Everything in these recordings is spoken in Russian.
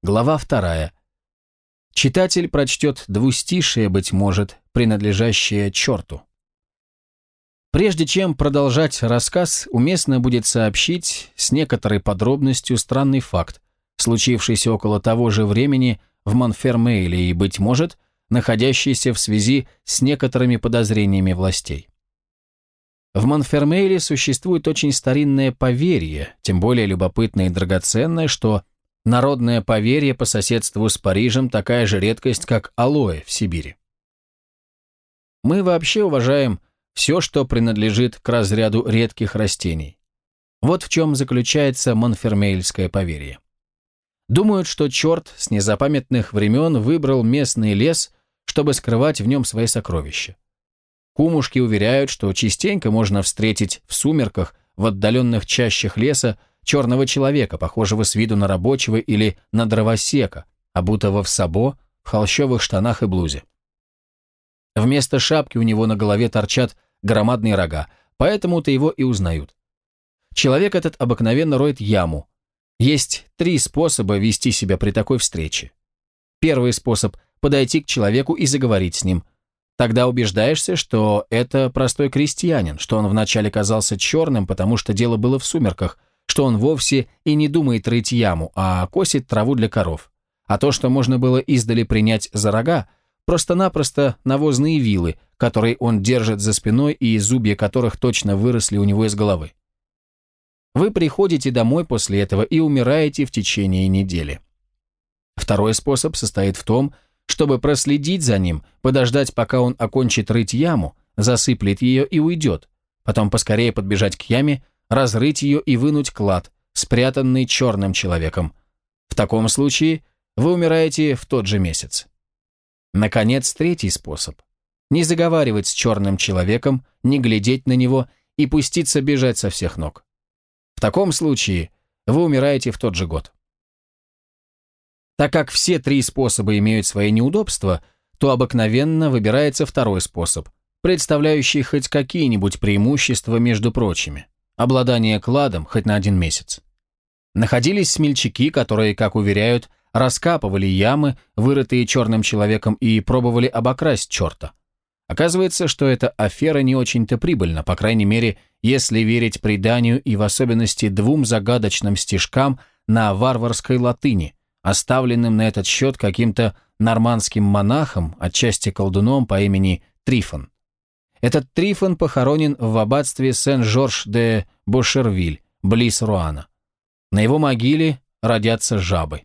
Глава вторая. Читатель прочтет двустишие, быть может, принадлежащее черту. Прежде чем продолжать рассказ, уместно будет сообщить с некоторой подробностью странный факт, случившийся около того же времени в Монфермейле и, быть может, находящийся в связи с некоторыми подозрениями властей. В Монфермейле существует очень старинное поверье, тем более любопытное и драгоценное, что народное поверье по соседству с Парижем такая же редкость, как алоэ в Сибири. Мы вообще уважаем все, что принадлежит к разряду редких растений. Вот в чем заключается монфермейльское поверье. Думают, что черт с незапамятных времен выбрал местный лес, чтобы скрывать в нем свои сокровища. Кумушки уверяют, что частенько можно встретить в сумерках в отдаленных чащах леса черного человека, похожего с виду на рабочего или на дровосека, обутого в сабо, в холщовых штанах и блузе. Вместо шапки у него на голове торчат громадные рога, поэтому-то его и узнают. Человек этот обыкновенно роет яму. Есть три способа вести себя при такой встрече. Первый способ – подойти к человеку и заговорить с ним. Тогда убеждаешься, что это простой крестьянин, что он вначале казался черным, потому что дело было в сумерках, что он вовсе и не думает рыть яму, а косит траву для коров. А то, что можно было издали принять за рога, просто-напросто навозные вилы, которые он держит за спиной и зубья которых точно выросли у него из головы. Вы приходите домой после этого и умираете в течение недели. Второй способ состоит в том, чтобы проследить за ним, подождать, пока он окончит рыть яму, засыплет ее и уйдет, потом поскорее подбежать к яме, разрыть ее и вынуть клад, спрятанный черным человеком. В таком случае вы умираете в тот же месяц. Наконец, третий способ. Не заговаривать с черным человеком, не глядеть на него и пуститься бежать со всех ног. В таком случае вы умираете в тот же год. Так как все три способа имеют свои неудобства, то обыкновенно выбирается второй способ, представляющий хоть какие-нибудь преимущества между прочими. Обладание кладом хоть на один месяц. Находились смельчаки, которые, как уверяют, раскапывали ямы, вырытые черным человеком, и пробовали обокрасть черта. Оказывается, что эта афера не очень-то прибыльна, по крайней мере, если верить преданию и в особенности двум загадочным стишкам на варварской латыни, оставленным на этот счет каким-то нормандским монахом, отчасти колдуном по имени Трифон. Этот Трифон похоронен в аббатстве Сен-Жорж де Бошервиль, близ Руана. На его могиле родятся жабы.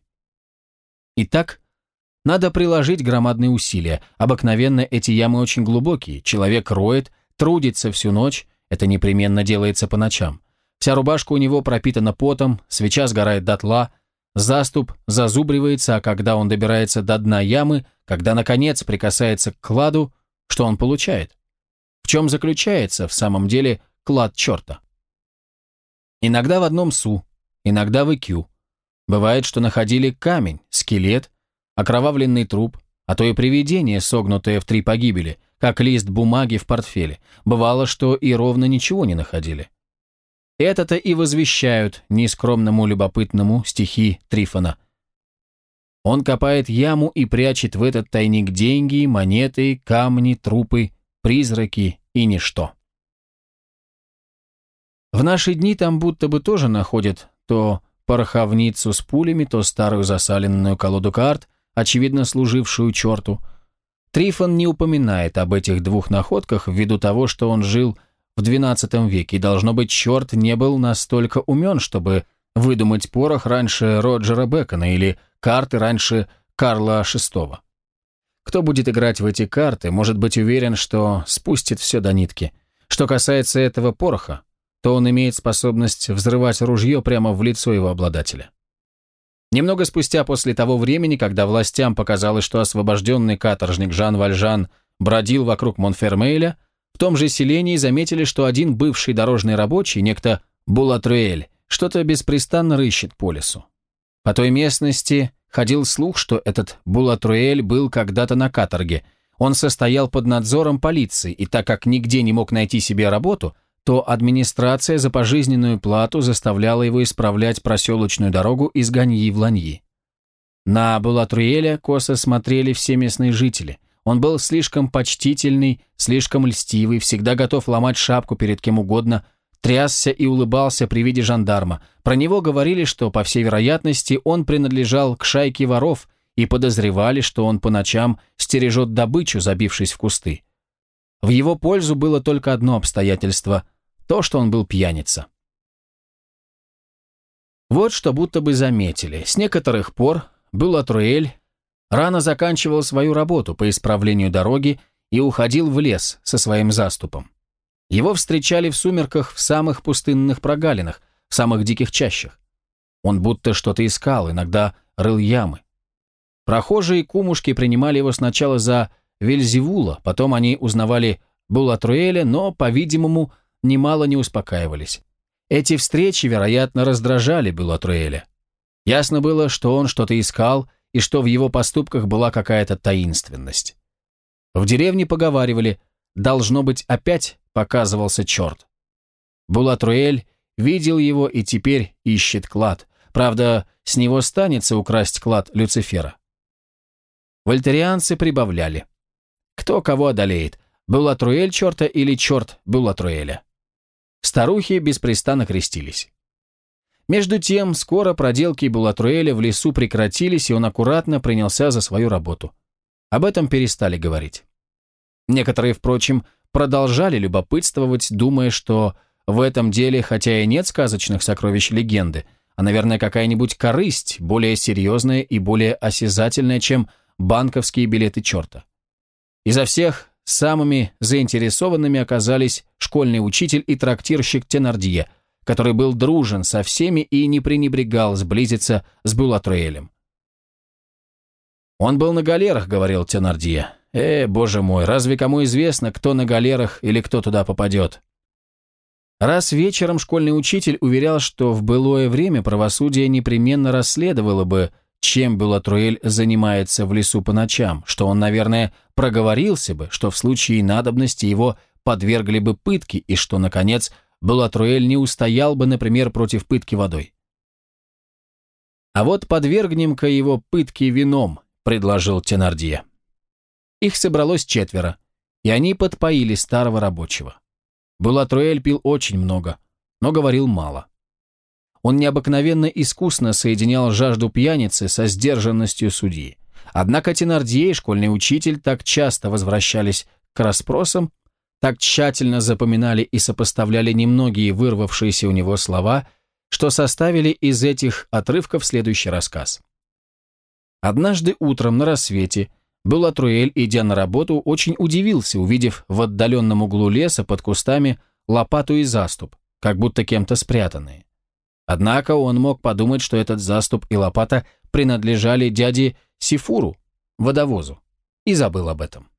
Итак, надо приложить громадные усилия. Обыкновенно эти ямы очень глубокие. Человек роет, трудится всю ночь. Это непременно делается по ночам. Вся рубашка у него пропитана потом, свеча сгорает дотла, заступ зазубривается, а когда он добирается до дна ямы, когда, наконец, прикасается к кладу, что он получает? В чем заключается, в самом деле, клад черта? Иногда в одном су, иногда в икю. Бывает, что находили камень, скелет, окровавленный труп, а то и привидение, согнутое в три погибели, как лист бумаги в портфеле. Бывало, что и ровно ничего не находили. Это-то и возвещают нескромному любопытному стихи Трифона. Он копает яму и прячет в этот тайник деньги, монеты, камни, трупы, призраки и ничто. В наши дни там будто бы тоже находят то пороховницу с пулями, то старую засаленную колоду карт, очевидно служившую черту. Трифон не упоминает об этих двух находках ввиду того, что он жил в XII веке, и, должно быть, черт не был настолько умен, чтобы выдумать порох раньше Роджера Бекона или карты раньше Карла VI. Кто будет играть в эти карты, может быть уверен, что спустит все до нитки. Что касается этого пороха, то он имеет способность взрывать ружье прямо в лицо его обладателя. Немного спустя после того времени, когда властям показалось, что освобожденный каторжник Жан Вальжан бродил вокруг Монфермейля, в том же селении заметили, что один бывший дорожный рабочий, некто Булатрюэль, что-то беспрестанно рыщет по лесу. По той местности ходил слух, что этот Булатрюэль был когда-то на каторге. Он состоял под надзором полиции, и так как нигде не мог найти себе работу, то администрация за пожизненную плату заставляла его исправлять проселочную дорогу из Ганьи в Ланьи. На Булатруэля косо смотрели все местные жители. Он был слишком почтительный, слишком льстивый, всегда готов ломать шапку перед кем угодно, трясся и улыбался при виде жандарма. Про него говорили, что, по всей вероятности, он принадлежал к шайке воров и подозревали, что он по ночам стережет добычу, забившись в кусты. В его пользу было только одно обстоятельство – то, что он был пьяница. Вот что будто бы заметили. С некоторых пор Булатруэль рано заканчивал свою работу по исправлению дороги и уходил в лес со своим заступом. Его встречали в сумерках в самых пустынных прогалинах, в самых диких чащах. Он будто что-то искал, иногда рыл ямы. Прохожие кумушки принимали его сначала за Вельзевула, потом они узнавали Булатруэля, но, по-видимому, немало не успокаивались. Эти встречи, вероятно, раздражали Булатруэля. Ясно было, что он что-то искал, и что в его поступках была какая-то таинственность. В деревне поговаривали, должно быть, опять показывался черт. Булатруэль видел его и теперь ищет клад. Правда, с него станется украсть клад Люцифера. Вольтерианцы прибавляли. Кто кого одолеет, Булатруэль черта или черт Булатруэля? Старухи беспрестанно крестились. Между тем, скоро проделки Булатруэля в лесу прекратились, и он аккуратно принялся за свою работу. Об этом перестали говорить. Некоторые, впрочем, продолжали любопытствовать, думая, что в этом деле, хотя и нет сказочных сокровищ легенды, а, наверное, какая-нибудь корысть, более серьезная и более осязательная, чем банковские билеты черта. Изо всех самыми заинтересованными оказались школьный учитель и трактирщик Тенардье – который был дружен со всеми и не пренебрегал сблизиться с Булатруэлем. «Он был на галерах», — говорил Тенардье. «Э, боже мой, разве кому известно, кто на галерах или кто туда попадет?» Раз вечером школьный учитель уверял, что в былое время правосудие непременно расследовало бы, чем Булатруэль занимается в лесу по ночам, что он, наверное, проговорился бы, что в случае надобности его подвергли бы пытке и что, наконец, Булатруэль не устоял бы, например, против пытки водой. «А вот подвергнем-ка его пытке вином», — предложил Тенардье. Их собралось четверо, и они подпоили старого рабочего. Булатруэль пил очень много, но говорил мало. Он необыкновенно искусно соединял жажду пьяницы со сдержанностью судьи. Однако Тенардье и школьный учитель так часто возвращались к расспросам, так тщательно запоминали и сопоставляли немногие вырвавшиеся у него слова, что составили из этих отрывков следующий рассказ. Однажды утром на рассвете Булатруэль, идя на работу, очень удивился, увидев в отдаленном углу леса под кустами лопату и заступ, как будто кем-то спрятанные. Однако он мог подумать, что этот заступ и лопата принадлежали дяде Сифуру, водовозу, и забыл об этом.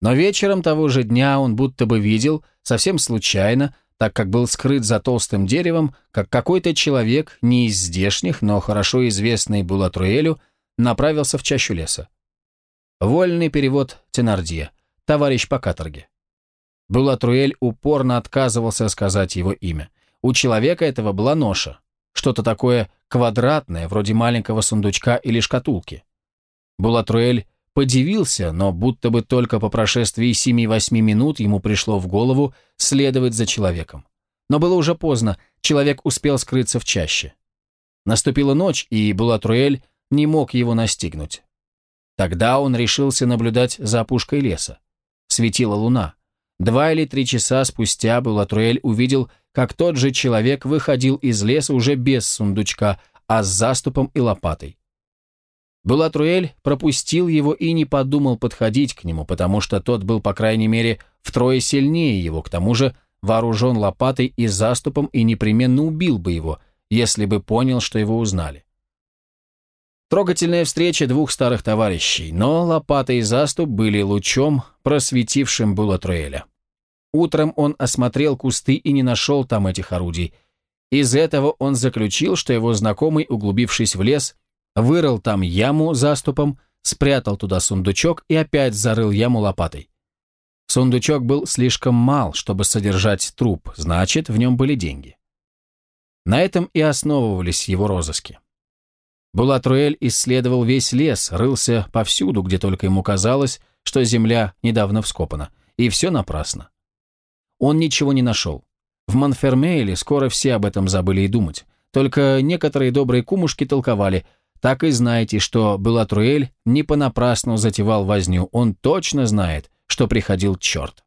Но вечером того же дня он будто бы видел, совсем случайно, так как был скрыт за толстым деревом, как какой-то человек, не из здешних, но хорошо известный Булатруэлю, направился в чащу леса. Вольный перевод Тенардье, товарищ по каторге. Булатруэль упорно отказывался сказать его имя. У человека этого была ноша, что-то такое квадратное, вроде маленького сундучка или шкатулки. Булатруэль Подивился, но будто бы только по прошествии семи-восьми минут ему пришло в голову следовать за человеком. Но было уже поздно, человек успел скрыться в чаще. Наступила ночь, и Булатруэль не мог его настигнуть. Тогда он решился наблюдать за опушкой леса. Светила луна. Два или три часа спустя Булатруэль увидел, как тот же человек выходил из леса уже без сундучка, а с заступом и лопатой. Булатруэль пропустил его и не подумал подходить к нему, потому что тот был, по крайней мере, втрое сильнее его, к тому же вооружен лопатой и заступом и непременно убил бы его, если бы понял, что его узнали. Трогательная встреча двух старых товарищей, но лопата и заступ были лучом, просветившим Булатруэля. Утром он осмотрел кусты и не нашел там этих орудий. Из этого он заключил, что его знакомый, углубившись в лес, вырыл там яму заступом, спрятал туда сундучок и опять зарыл яму лопатой. Сундучок был слишком мал, чтобы содержать труп, значит, в нем были деньги. На этом и основывались его розыски. Булатруэль исследовал весь лес, рылся повсюду, где только ему казалось, что земля недавно вскопана. И все напрасно. Он ничего не нашел. В Монфермейле скоро все об этом забыли и думать. Только некоторые добрые кумушки толковали. Так и знаете, что Белатруэль не понапрасну затевал возню. Он точно знает, что приходил черт.